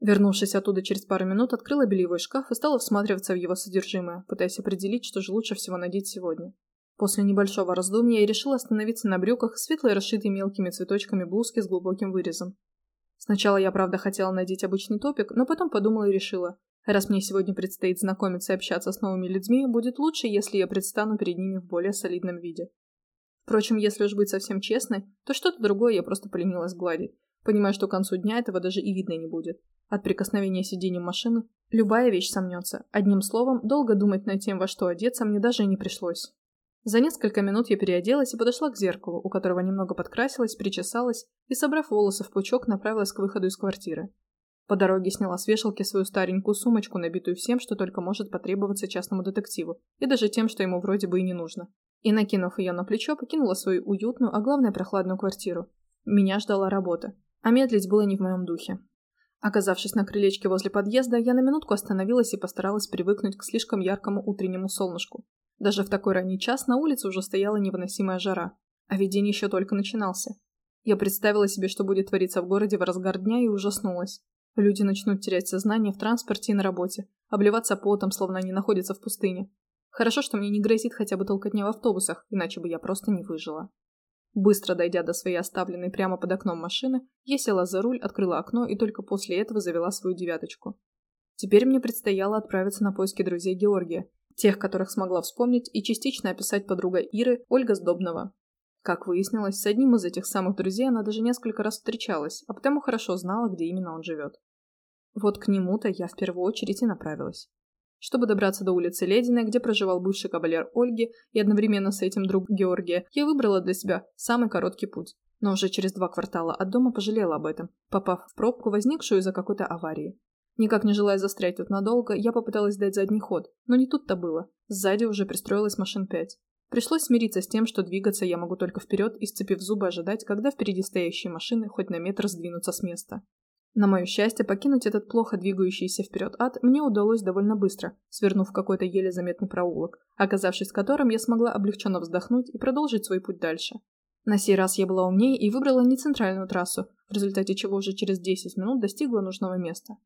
Вернувшись оттуда через пару минут, открыла бельевой шкаф и стала всматриваться в его содержимое, пытаясь определить, что же лучше всего надеть сегодня. После небольшого раздумья я решила остановиться на брюках, светлой расшитой мелкими цветочками блузки с глубоким вырезом. Сначала я, правда, хотела надеть обычный топик, но потом подумала и решила, раз мне сегодня предстоит знакомиться и общаться с новыми людьми, будет лучше, если я предстану перед ними в более солидном виде. Впрочем, если уж быть совсем честной, то что-то другое я просто поленилась гладить, понимая, что к концу дня этого даже и видно не будет. От прикосновения сиденьем машины любая вещь сомнется. Одним словом, долго думать над тем, во что одеться, мне даже и не пришлось. За несколько минут я переоделась и подошла к зеркалу, у которого немного подкрасилась, причесалась и, собрав волосы в пучок, направилась к выходу из квартиры. По дороге сняла с вешалки свою старенькую сумочку, набитую всем, что только может потребоваться частному детективу, и даже тем, что ему вроде бы и не нужно и, накинув ее на плечо, покинула свою уютную, а главное прохладную квартиру. Меня ждала работа, а медлить было не в моем духе. Оказавшись на крылечке возле подъезда, я на минутку остановилась и постаралась привыкнуть к слишком яркому утреннему солнышку. Даже в такой ранний час на улице уже стояла невыносимая жара, а ведь еще только начинался. Я представила себе, что будет твориться в городе в разгар дня и ужаснулась. Люди начнут терять сознание в транспорте и на работе, обливаться потом, словно они находятся в пустыне, Хорошо, что мне не грозит хотя бы толкотня в автобусах, иначе бы я просто не выжила. Быстро дойдя до своей оставленной прямо под окном машины, я села за руль, открыла окно и только после этого завела свою девяточку. Теперь мне предстояло отправиться на поиски друзей Георгия, тех, которых смогла вспомнить и частично описать подруга Иры, Ольга Сдобнова. Как выяснилось, с одним из этих самых друзей она даже несколько раз встречалась, а потому хорошо знала, где именно он живет. Вот к нему-то я в первую очередь и направилась. Чтобы добраться до улицы Лединой, где проживал бывший кавалер Ольги и одновременно с этим друг Георгия, я выбрала для себя самый короткий путь. Но уже через два квартала от дома пожалела об этом, попав в пробку, возникшую из-за какой-то аварии. Никак не желая застрять тут надолго, я попыталась дать задний ход, но не тут-то было. Сзади уже пристроилась машин пять. Пришлось смириться с тем, что двигаться я могу только вперед и, сцепив зубы, ожидать, когда впереди стоящие машины хоть на метр сдвинутся с места. На мое счастье, покинуть этот плохо двигающийся вперед ад мне удалось довольно быстро, свернув какой-то еле заметный проулок, оказавшись в котором я смогла облегченно вздохнуть и продолжить свой путь дальше. На сей раз я была умнее и выбрала не центральную трассу, в результате чего уже через 10 минут достигла нужного места.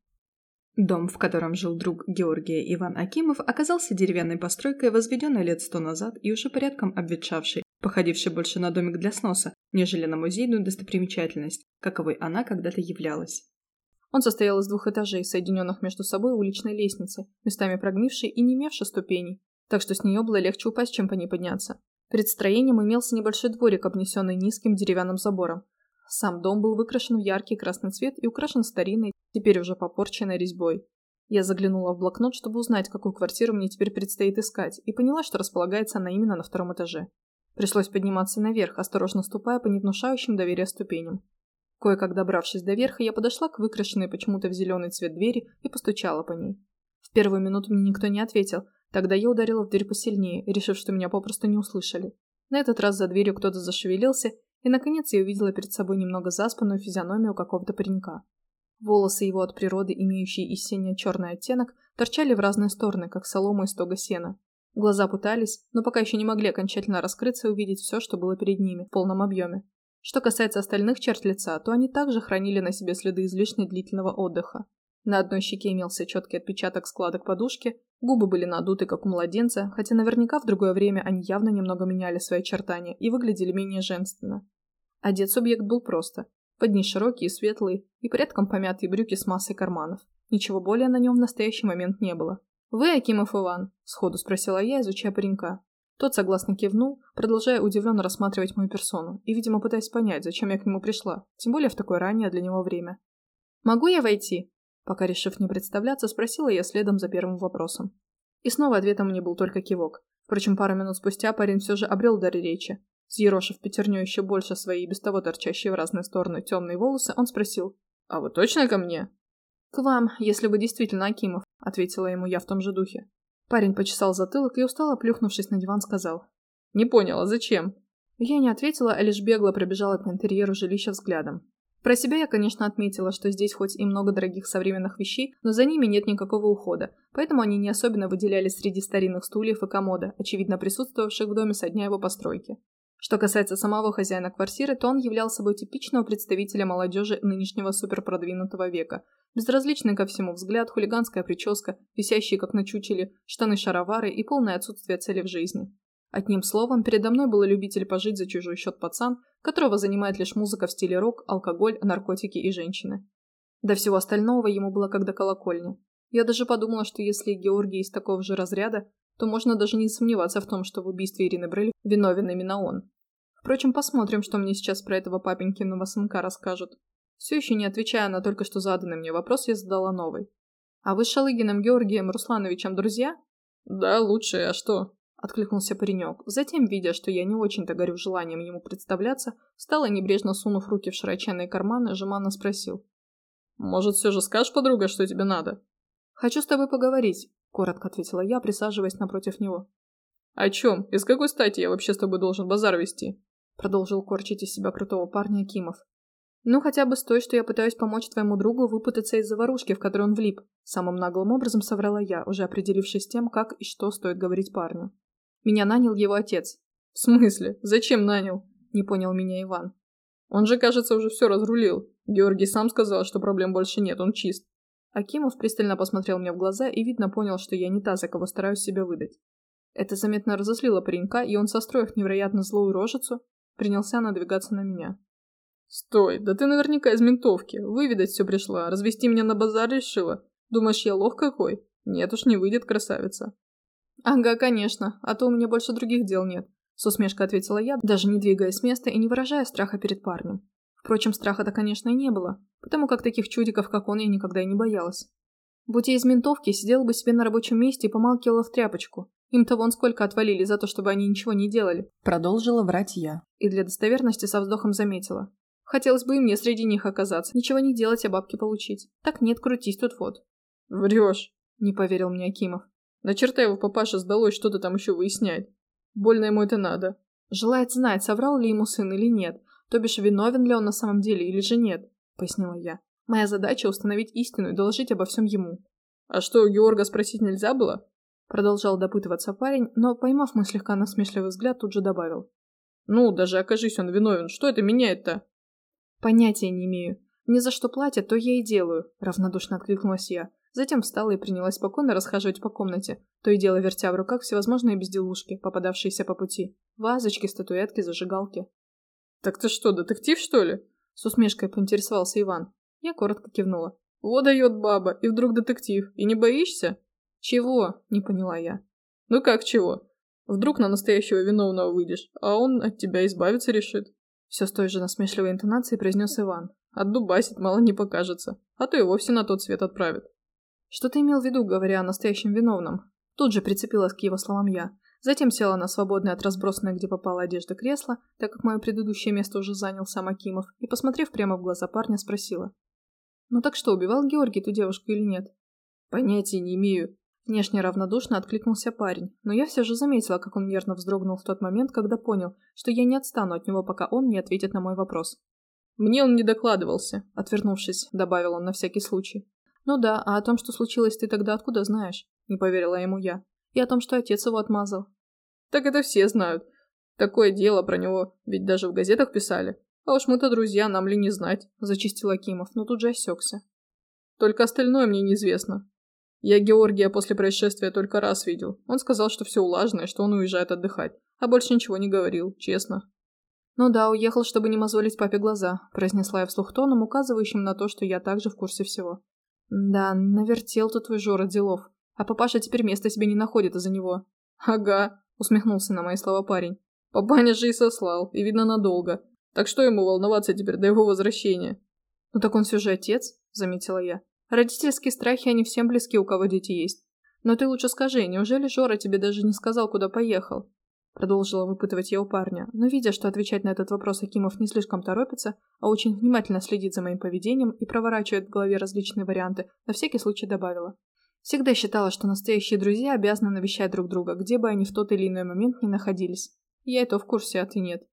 Дом, в котором жил друг Георгия Иван Акимов, оказался деревянной постройкой, возведенной лет сто назад и уже порядком обветшавшей, походившей больше на домик для сноса, нежели на музейную достопримечательность, каковой она когда-то являлась. Он состоял из двух этажей, соединенных между собой уличной лестницей, местами прогнившей и не имевшей ступеней, так что с нее было легче упасть, чем по ней подняться. Перед строением имелся небольшой дворик, обнесенный низким деревянным забором. Сам дом был выкрашен в яркий красный цвет и украшен старинной, теперь уже попорченной резьбой. Я заглянула в блокнот, чтобы узнать, какую квартиру мне теперь предстоит искать, и поняла, что располагается она именно на втором этаже. Пришлось подниматься наверх, осторожно ступая по невнушающим доверия ступеням. Кое-как добравшись до верха, я подошла к выкрашенной почему-то в зеленый цвет двери и постучала по ней. В первую минуту мне никто не ответил, тогда я ударила в дверь посильнее, решив, что меня попросту не услышали. На этот раз за дверью кто-то зашевелился, и наконец я увидела перед собой немного заспанную физиономию какого-то паренька. Волосы его от природы, имеющие и сине-черный оттенок, торчали в разные стороны, как солома из тога сена. Глаза пытались, но пока еще не могли окончательно раскрыться и увидеть все, что было перед ними, в полном объеме. Что касается остальных черт лица, то они также хранили на себе следы излишне длительного отдыха. На одной щеке имелся четкий отпечаток складок подушки, губы были надуты, как у младенца, хотя наверняка в другое время они явно немного меняли свои очертания и выглядели менее женственно. Одет субъект был просто. Под ней широкие, светлые и порядком помятые брюки с массой карманов. Ничего более на нем в настоящий момент не было. «Вы Акимов Иван?» – сходу спросила я, изучая паренька. Тот согласно кивнул, продолжая удивленно рассматривать мою персону и, видимо, пытаясь понять, зачем я к нему пришла, тем более в такое раннее для него время. «Могу я войти?» Пока решив не представляться, спросила я следом за первым вопросом. И снова ответом мне был только кивок. Впрочем, пару минут спустя парень все же обрел дар речи. Съерошив пятерню еще больше свои без того торчащие в разные стороны темные волосы, он спросил. «А вы точно ко мне?» «К вам, если вы действительно Акимов», — ответила ему я в том же духе. Парень почесал затылок и устало плюхнувшись на диван сказал. «Не поняла, зачем?» Я не ответила, а лишь бегло пробежала по интерьеру жилища взглядом. Про себя я, конечно, отметила, что здесь хоть и много дорогих современных вещей, но за ними нет никакого ухода, поэтому они не особенно выделялись среди старинных стульев и комода, очевидно присутствовавших в доме со дня его постройки. Что касается самого хозяина квартиры, то он являл собой типичного представителя молодежи нынешнего суперпродвинутого века. Безразличный ко всему взгляд, хулиганская прическа, висящие как на чучеле, штаны-шаровары и полное отсутствие цели в жизни. Одним словом, передо мной был любитель пожить за чужой счет пацан, которого занимает лишь музыка в стиле рок, алкоголь, наркотики и женщины. До всего остального ему было как до колокольни. Я даже подумала, что если Георгий из такого же разряда, то можно даже не сомневаться в том, что в убийстве Ирины Брель виновен именно он. Впрочем, посмотрим, что мне сейчас про этого папенькиного сынка расскажут. Все еще не отвечая на только что заданный мне вопрос, я задала новый. «А вы с Шалыгиным Георгием Руслановичем друзья?» «Да, лучше, а что?» Откликнулся паренек. Затем, видя, что я не очень-то горю желанием ему представляться, встал и, небрежно сунув руки в широченные карманы, жеманно спросил. «Может, все же скажешь, подруга, что тебе надо?» «Хочу с тобой поговорить», — коротко ответила я, присаживаясь напротив него. «О чем? И с какой стати я вообще с тобой должен базар вести?» Продолжил корчить из себя крутого парня Кимов. «Ну, хотя бы с той, что я пытаюсь помочь твоему другу выпутаться из заварушки, в которой он влип», самым наглым образом соврала я, уже определившись тем, как и что стоит говорить парню. Меня нанял его отец. В смысле? Зачем нанял? Не понял меня Иван. Он же, кажется, уже все разрулил. Георгий сам сказал, что проблем больше нет, он чист. Акимов пристально посмотрел мне в глаза и, видно, понял, что я не та, за кого стараюсь себя выдать. Это заметно разозлило паренька, и он, состроив невероятно злую рожицу, принялся надвигаться на меня. «Стой, да ты наверняка из ментовки. Выведать все пришла, развести меня на базар решила. Думаешь, я лох какой? Нет уж, не выйдет, красавица. «Ага, конечно, а то у меня больше других дел нет», — с усмешкой ответила я, даже не двигаясь с места и не выражая страха перед парнем. Впрочем, страха-то, конечно, и не было, потому как таких чудиков, как он, я никогда и не боялась. Будь я из ментовки, сидела бы себе на рабочем месте и помалкивала в тряпочку. Им-то вон сколько отвалили за то, чтобы они ничего не делали. Продолжила врать я. И для достоверности со вздохом заметила. Хотелось бы и мне среди них оказаться, ничего не делать, а бабки получить. Так нет, крутись тут вот. Врешь, не поверил мне Акимов. На черта его папаша сдалось что-то там еще выяснять. Больно ему это надо. Желает знать, соврал ли ему сын или нет, то бишь виновен ли он на самом деле или же нет, пояснила я. Моя задача установить истину и доложить обо всем ему. А что, у Георга спросить нельзя было? Продолжал допытываться парень, но, поймав мой слегка насмешливый взгляд, тут же добавил. Ну, даже окажись он виновен, что это меняет-то? Понятия не имею. Мне за что платят, то я и делаю, равнодушно откликнулась я. Затем встала и принялась спокойно расхаживать по комнате, то и дело вертя в руках всевозможные безделушки, попадавшиеся по пути. Вазочки, статуэтки, зажигалки. «Так ты что, детектив, что ли?» С усмешкой поинтересовался Иван. Я коротко кивнула. «Во дает баба, и вдруг детектив, и не боишься?» «Чего?» – не поняла я. «Ну как чего? Вдруг на настоящего виновного выйдешь, а он от тебя избавиться решит?» Все с той же насмешливой интонацией произнес Иван. «Отдубасит, мало не покажется, а то и вовсе на тот свет отправит». Что ты имел в виду, говоря о настоящем виновном? Тут же прицепилась к его словам я. Затем села на свободное от разбросанной, где попала одежда кресло, так как мое предыдущее место уже занял сам Акимов, и, посмотрев прямо в глаза парня, спросила. «Ну так что, убивал Георгий ту девушку или нет?» «Понятия не имею». Внешне равнодушно откликнулся парень, но я все же заметила, как он нервно вздрогнул в тот момент, когда понял, что я не отстану от него, пока он не ответит на мой вопрос. «Мне он не докладывался», — отвернувшись, добавил он на всякий случай. «Ну да, а о том, что случилось, ты тогда откуда знаешь?» – не поверила ему я. «И о том, что отец его отмазал». «Так это все знают. Такое дело про него ведь даже в газетах писали. А уж мы-то друзья, нам ли не знать», – зачистил Акимов, но тут же осекся. «Только остальное мне неизвестно. Я Георгия после происшествия только раз видел. Он сказал, что все улажено и что он уезжает отдыхать, а больше ничего не говорил, честно». «Ну да, уехал, чтобы не мозолить папе глаза», – произнесла я вслух тоном, указывающим на то, что я также в курсе всего. Да, навертел тут твой Жора делов. А папаша теперь места себе не находит из-за него. Ага, Усмехнулся на мои слова парень. Папаня же и сослал, и видно надолго. Так что ему волноваться теперь до его возвращения? Ну так он все же отец, заметила я. Родительские страхи, они всем близки, у кого дети есть. Но ты лучше скажи, неужели Жора тебе даже не сказал, куда поехал? Продолжила выпытывать я у парня, но видя, что отвечать на этот вопрос Акимов не слишком торопится, а очень внимательно следит за моим поведением и проворачивает в голове различные варианты, на всякий случай добавила. Всегда считала, что настоящие друзья обязаны навещать друг друга, где бы они в тот или иной момент ни находились. Я это в курсе, а ты нет.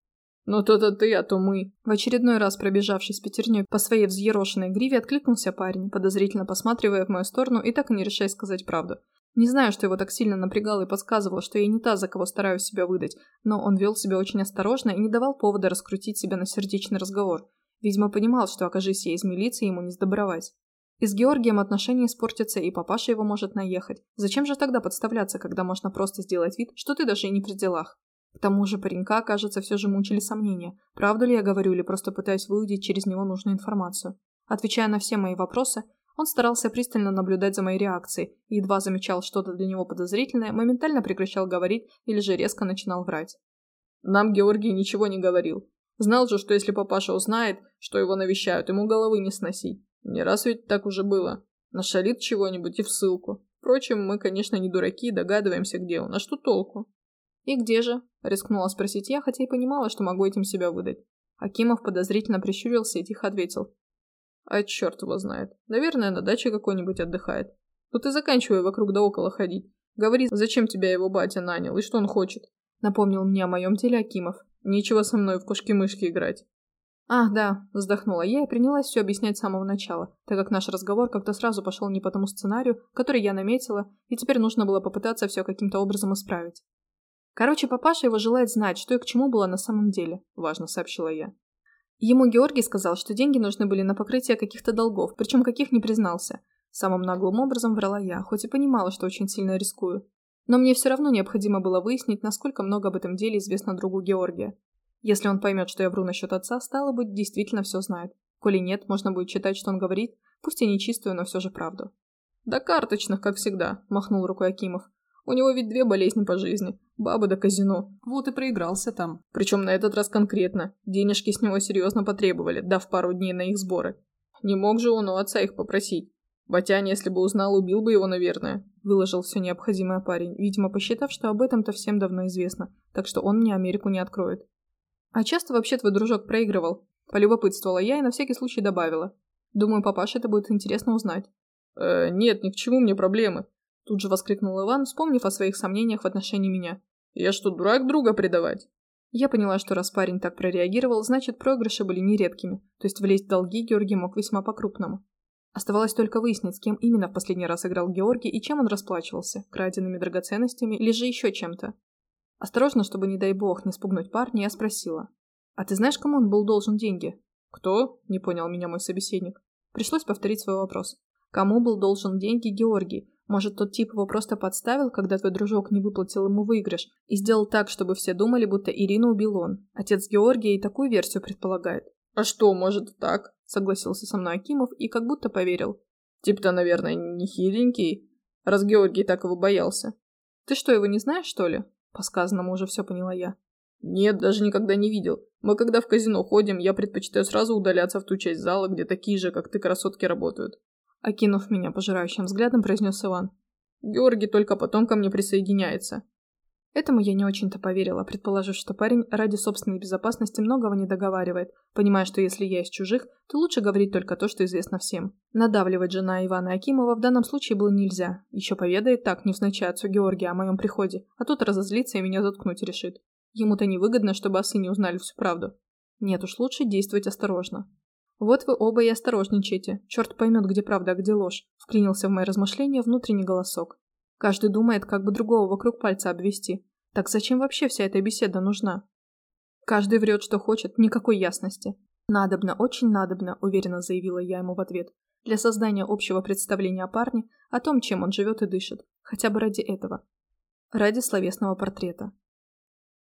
«Но то-то ты, а то мы». В очередной раз пробежавшись пятерней по своей взъерошенной гриве, откликнулся парень, подозрительно посматривая в мою сторону и так и не решая сказать правду. Не знаю, что его так сильно напрягало и подсказывало, что я не та, за кого стараюсь себя выдать, но он вел себя очень осторожно и не давал повода раскрутить себя на сердечный разговор. Видимо, понимал, что окажись я из милиции, ему не сдобровать. И с Георгием отношения испортятся, и папаша его может наехать. Зачем же тогда подставляться, когда можно просто сделать вид, что ты даже и не при делах? К тому же паренька, кажется, все же мучили сомнения. Правду ли я говорю или просто пытаюсь выудить через него нужную информацию? Отвечая на все мои вопросы, он старался пристально наблюдать за моей реакцией и едва замечал что-то для него подозрительное, моментально прекращал говорить или же резко начинал врать. Нам Георгий ничего не говорил. Знал же, что если папаша узнает, что его навещают, ему головы не сносить. Не раз ведь так уже было. Нашалит чего-нибудь и в ссылку. Впрочем, мы, конечно, не дураки и догадываемся, где он. А что толку? «И где же?» – рискнула спросить я, хотя и понимала, что могу этим себя выдать. Акимов подозрительно прищурился и тихо ответил. «А черт его знает. Наверное, на даче какой-нибудь отдыхает. Ну ты заканчивай вокруг да около ходить. Говори, зачем тебя его батя нанял и что он хочет?» Напомнил мне о моем деле Акимов. «Нечего со мной в кошки-мышки играть». «А, да», – вздохнула я и принялась все объяснять с самого начала, так как наш разговор как-то сразу пошел не по тому сценарию, который я наметила, и теперь нужно было попытаться все каким-то образом исправить. Короче, папаша его желает знать, что и к чему было на самом деле, важно сообщила я. Ему Георгий сказал, что деньги нужны были на покрытие каких-то долгов, причем каких не признался. Самым наглым образом врала я, хоть и понимала, что очень сильно рискую. Но мне все равно необходимо было выяснить, насколько много об этом деле известно другу Георгия. Если он поймет, что я вру насчет отца, стало быть, действительно все знает. Коли нет, можно будет читать, что он говорит, пусть и нечистую, но все же правду. «Да карточных, как всегда», – махнул рукой Акимов. У него ведь две болезни по жизни. Баба да казино. Вот и проигрался там. Причем на этот раз конкретно. Денежки с него серьезно потребовали, дав пару дней на их сборы. Не мог же он у отца их попросить. Батяня, если бы узнал, убил бы его, наверное. Выложил все необходимое парень, видимо, посчитав, что об этом-то всем давно известно, так что он мне Америку не откроет. А часто вообще твой дружок проигрывал? Полюбопытствовала я и на всякий случай добавила. Думаю, папаше это будет интересно узнать. Э, нет, ни к чему мне проблемы. Тут же воскликнул Иван, вспомнив о своих сомнениях в отношении меня. «Я что, дурак друга предавать?» Я поняла, что раз парень так прореагировал, значит, проигрыши были нередкими, то есть влезть в долги Георгий мог весьма по-крупному. Оставалось только выяснить, с кем именно в последний раз играл Георгий и чем он расплачивался, краденными драгоценностями или же еще чем-то. Осторожно, чтобы, не дай бог, не спугнуть парня, я спросила. «А ты знаешь, кому он был должен деньги?» «Кто?» – не понял меня мой собеседник. Пришлось повторить свой вопрос. Кому был должен деньги Георгий, может, тот тип его просто подставил, когда твой дружок не выплатил ему выигрыш, и сделал так, чтобы все думали, будто Ирину убил он. Отец Георгия и такую версию предполагает. «А что, может, так?» — согласился со мной Акимов и как будто поверил. «Тип-то, наверное, не хиленький, раз Георгий так его боялся». «Ты что, его не знаешь, что ли?» По сказанному уже все поняла я. «Нет, даже никогда не видел. Мы когда в казино ходим, я предпочитаю сразу удаляться в ту часть зала, где такие же, как ты, красотки работают. Окинув меня пожирающим взглядом, произнес Иван. Георгий только потом ко мне присоединяется. Этому я не очень-то поверила, предположив, что парень ради собственной безопасности многого не договаривает, понимая, что если я из чужих, то лучше говорить только то, что известно всем. Надавливать жена Ивана Акимова в данном случае было нельзя. Еще поведает так, невзначай отцу Георгия о моем приходе, а тот разозлится и меня заткнуть решит. Ему-то невыгодно, чтобы осы не узнали всю правду. Нет уж, лучше действовать осторожно. «Вот вы оба и осторожничайте. Черт поймет, где правда, а где ложь», — вклинился в мои размышления внутренний голосок. «Каждый думает, как бы другого вокруг пальца обвести. Так зачем вообще вся эта беседа нужна?» «Каждый врет, что хочет, никакой ясности». «Надобно, очень надобно», — уверенно заявила я ему в ответ, «для создания общего представления о парне, о том, чем он живет и дышит, хотя бы ради этого. Ради словесного портрета.